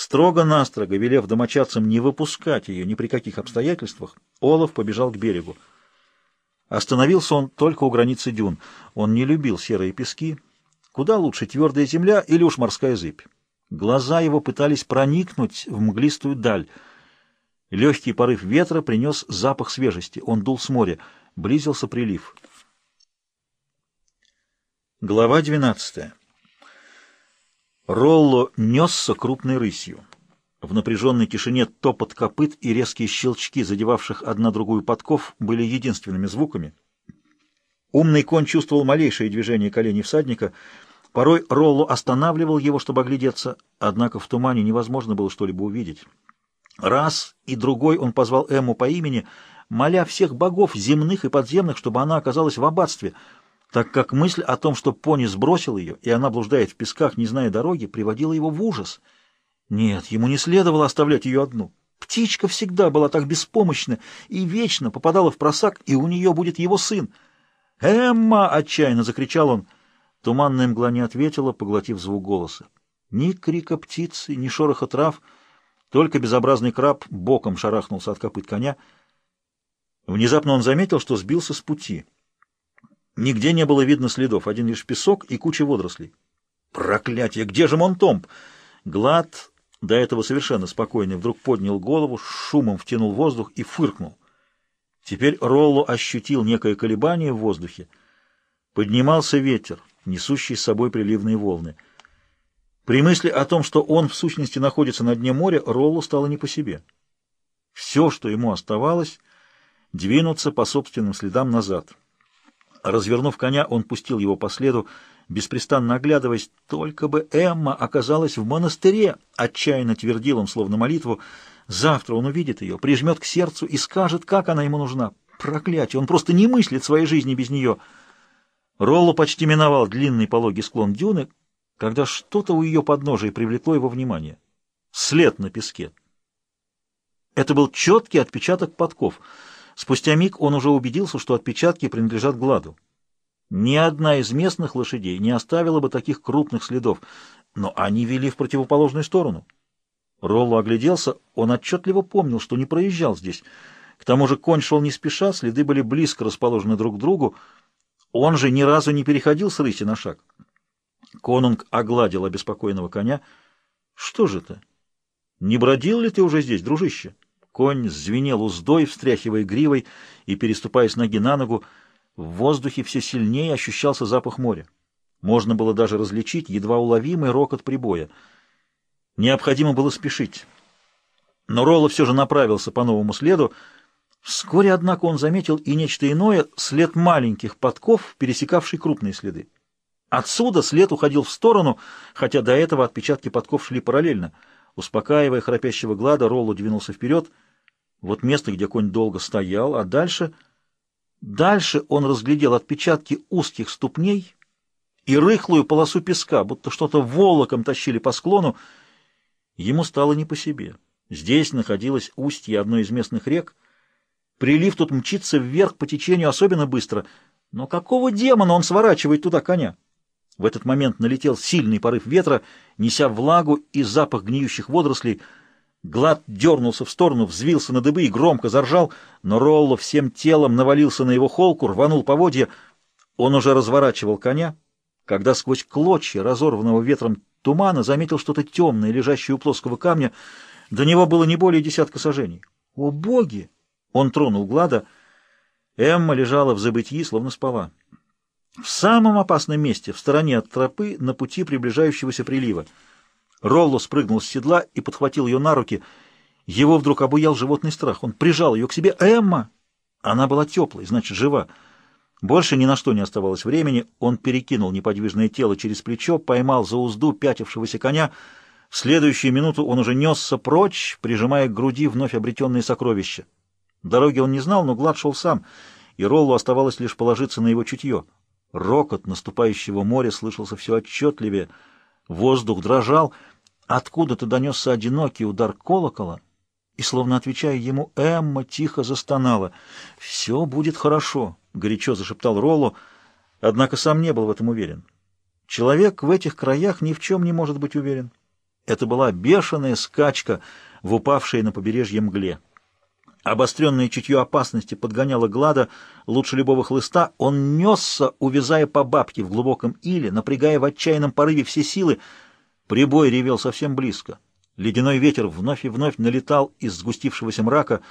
Строго-настрого, велев домочадцам не выпускать ее ни при каких обстоятельствах, Олаф побежал к берегу. Остановился он только у границы дюн. Он не любил серые пески. Куда лучше твердая земля или уж морская зыбь. Глаза его пытались проникнуть в мглистую даль. Легкий порыв ветра принес запах свежести. Он дул с моря. Близился прилив. Глава двенадцатая. Ролло несся крупной рысью. В напряженной тишине топот копыт и резкие щелчки, задевавших одна другую подков, были единственными звуками. Умный конь чувствовал малейшее движение коленей всадника. Порой Ролло останавливал его, чтобы оглядеться, однако в тумане невозможно было что-либо увидеть. Раз и другой он позвал Эмму по имени, моля всех богов, земных и подземных, чтобы она оказалась в аббатстве — так как мысль о том, что пони сбросил ее, и она блуждает в песках, не зная дороги, приводила его в ужас. Нет, ему не следовало оставлять ее одну. Птичка всегда была так беспомощна и вечно попадала в просак, и у нее будет его сын. «Эмма!» — отчаянно закричал он. Туманная мгла не ответила, поглотив звук голоса. Ни крика птицы, ни шороха трав, только безобразный краб боком шарахнулся от копыт коня. Внезапно он заметил, что сбился с пути — Нигде не было видно следов, один лишь песок и куча водорослей. Проклятие! Где же Монтомп? Глад, до этого совершенно спокойный, вдруг поднял голову, шумом втянул воздух и фыркнул. Теперь Ролло ощутил некое колебание в воздухе. Поднимался ветер, несущий с собой приливные волны. При мысли о том, что он в сущности находится на дне моря, Роллу стало не по себе. Все, что ему оставалось, двинуться по собственным следам назад. Развернув коня, он пустил его по следу, беспрестанно оглядываясь. «Только бы Эмма оказалась в монастыре!» — отчаянно твердил он, словно молитву. «Завтра он увидит ее, прижмет к сердцу и скажет, как она ему нужна. Проклятие! Он просто не мыслит своей жизни без нее!» Ролло почти миновал длинный пологий склон дюны, когда что-то у ее подножия привлекло его внимание. След на песке. Это был четкий отпечаток подков — Спустя миг он уже убедился, что отпечатки принадлежат Гладу. Ни одна из местных лошадей не оставила бы таких крупных следов, но они вели в противоположную сторону. Ролло огляделся, он отчетливо помнил, что не проезжал здесь. К тому же конь шел не спеша, следы были близко расположены друг к другу. Он же ни разу не переходил с рыси на шаг. Конунг огладил обеспокоенного коня. — Что же это? Не бродил ли ты уже здесь, дружище? — Конь звенел уздой, встряхивая гривой и переступая с ноги на ногу. В воздухе все сильнее ощущался запах моря. Можно было даже различить едва уловимый рокот прибоя. Необходимо было спешить. Но Ролло все же направился по новому следу. Вскоре, однако, он заметил и нечто иное — след маленьких подков, пересекавший крупные следы. Отсюда след уходил в сторону, хотя до этого отпечатки подков шли параллельно — Успокаивая храпящего Глада, Роллу двинулся вперед. Вот место, где конь долго стоял, а дальше... Дальше он разглядел отпечатки узких ступней и рыхлую полосу песка, будто что-то волоком тащили по склону. Ему стало не по себе. Здесь находилось устье одной из местных рек. Прилив тут мчится вверх по течению особенно быстро. Но какого демона он сворачивает туда коня? В этот момент налетел сильный порыв ветра, неся влагу и запах гниющих водорослей. Глад дернулся в сторону, взвился на дыбы и громко заржал, но Ролло всем телом навалился на его холку, рванул поводья. Он уже разворачивал коня, когда сквозь клочья разорванного ветром тумана заметил что-то темное, лежащее у плоского камня. До него было не более десятка сажений. «О, боги!» Он тронул Глада. Эмма лежала в забытии, словно спала в самом опасном месте, в стороне от тропы, на пути приближающегося прилива. Ролло спрыгнул с седла и подхватил ее на руки. Его вдруг обуял животный страх. Он прижал ее к себе. «Эмма!» Она была теплой, значит, жива. Больше ни на что не оставалось времени. Он перекинул неподвижное тело через плечо, поймал за узду пятившегося коня. В следующую минуту он уже несся прочь, прижимая к груди вновь обретенные сокровища. Дороги он не знал, но Глад шел сам, и Роллу оставалось лишь положиться на его чутье. Рокот наступающего моря слышался все отчетливее. Воздух дрожал. Откуда-то донесся одинокий удар колокола, и, словно отвечая ему, Эмма тихо застонала. «Все будет хорошо», — горячо зашептал Ролло, однако сам не был в этом уверен. Человек в этих краях ни в чем не может быть уверен. Это была бешеная скачка в упавшей на побережье мгле. Обостренное чутье опасности подгоняло Глада лучше любого хлыста. Он несся, увязая по бабке в глубоком иле, напрягая в отчаянном порыве все силы. Прибой ревел совсем близко. Ледяной ветер вновь и вновь налетал из сгустившегося мрака —